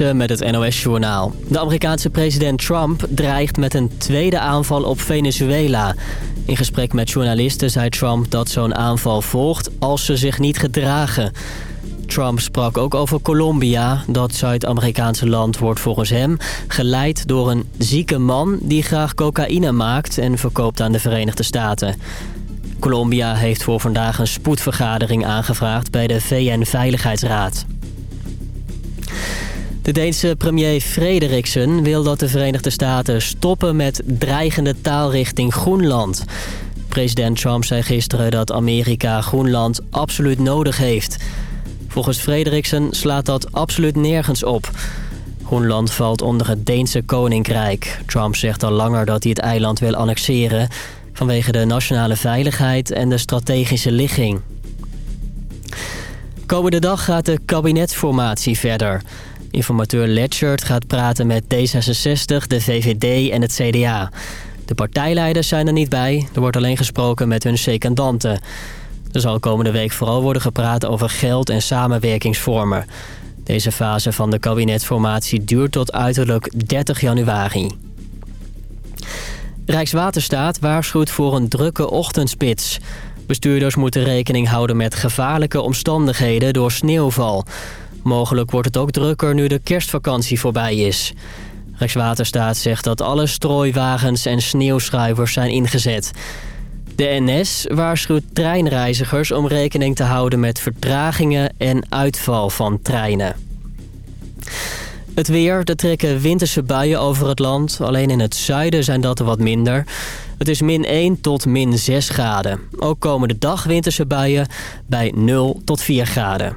Met het NOS-journaal. De Amerikaanse president Trump dreigt met een tweede aanval op Venezuela. In gesprek met journalisten zei Trump dat zo'n aanval volgt als ze zich niet gedragen. Trump sprak ook over Colombia. Dat Zuid-Amerikaanse land wordt volgens hem geleid door een zieke man... die graag cocaïne maakt en verkoopt aan de Verenigde Staten. Colombia heeft voor vandaag een spoedvergadering aangevraagd bij de VN-veiligheidsraad. De Deense premier Frederiksen wil dat de Verenigde Staten stoppen met dreigende taal richting Groenland. President Trump zei gisteren dat Amerika Groenland absoluut nodig heeft. Volgens Frederiksen slaat dat absoluut nergens op. Groenland valt onder het Deense koninkrijk. Trump zegt al langer dat hij het eiland wil annexeren... vanwege de nationale veiligheid en de strategische ligging. Komende dag gaat de kabinetsformatie verder... Informateur Letchert gaat praten met D66, de VVD en het CDA. De partijleiders zijn er niet bij. Er wordt alleen gesproken met hun secondanten. Er zal komende week vooral worden gepraat over geld en samenwerkingsvormen. Deze fase van de kabinetsformatie duurt tot uiterlijk 30 januari. Rijkswaterstaat waarschuwt voor een drukke ochtendspits. Bestuurders moeten rekening houden met gevaarlijke omstandigheden door sneeuwval... Mogelijk wordt het ook drukker nu de kerstvakantie voorbij is. Rijkswaterstaat zegt dat alle strooiwagens en sneeuwschuivers zijn ingezet. De NS waarschuwt treinreizigers om rekening te houden met vertragingen en uitval van treinen. Het weer, er trekken winterse buien over het land. Alleen in het zuiden zijn dat er wat minder. Het is min 1 tot min 6 graden. Ook komende dag winterse buien bij 0 tot 4 graden.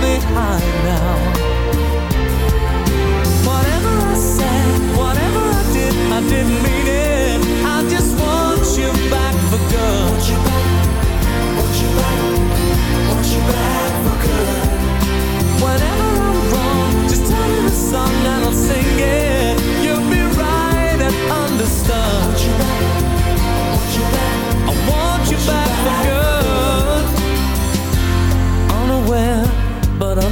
behind now. Whatever I said, whatever I did I didn't mean it. I just want you back for good. Want you back, want you back Want you back for good. I'm wrong Just tell me the song and I'll sing it. You'll be right and understood. Want you back I want, you back for good. Unaware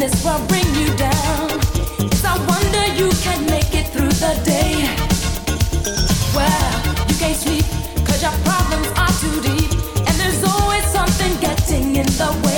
this will bring you down. It's no wonder you can make it through the day. Well, you can't sleep, cause your problems are too deep. And there's always something getting in the way.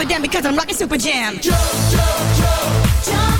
give a damn because I'm rocking Super Jam. Jump, jump, jump, jump.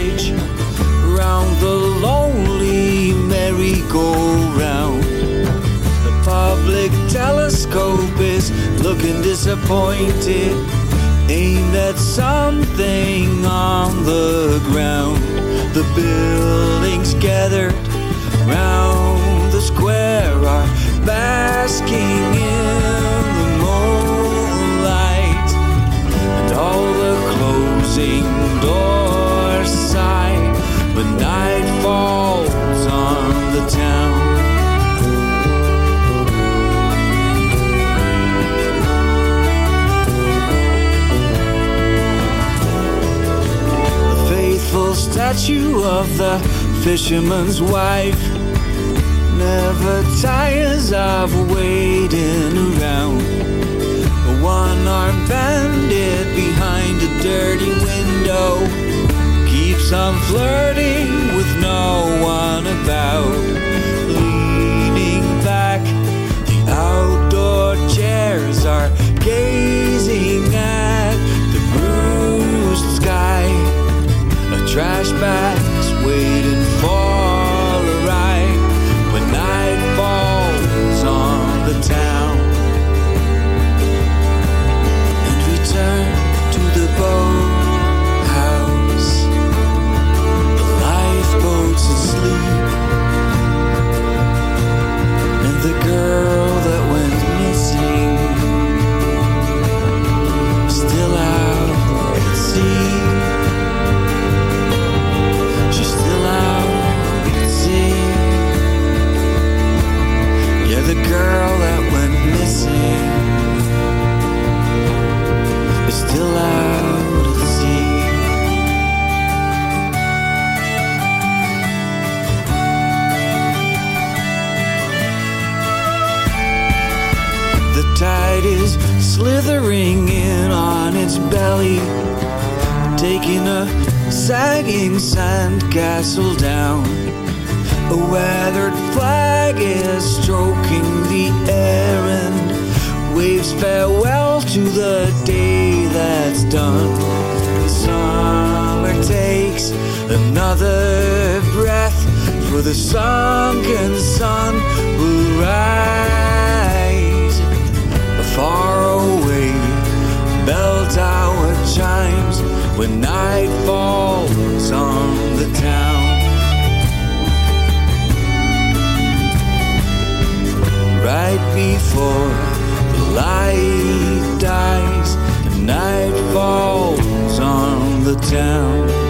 cage round the lonely merry-go-round. The public telescope is looking disappointed, aimed at something on the ground. The buildings gathered round the square are basking in the moonlight, and all the closing doors side, but night falls on the town. The faithful statue of the fisherman's wife never tires of waiting around. A one-armed bandit behind a dirty window I'm flirting with no one about. Leaning back, the outdoor chairs are gazing at the bruised sky. A trash bag's waiting. in a sagging sandcastle down. A weathered flag is stroking the air and waves farewell to the day that's done. The summer takes another breath, for the sunken sun will rise. A far away bell tower chimes when night falls on the town. Right before the light dies, night falls on the town.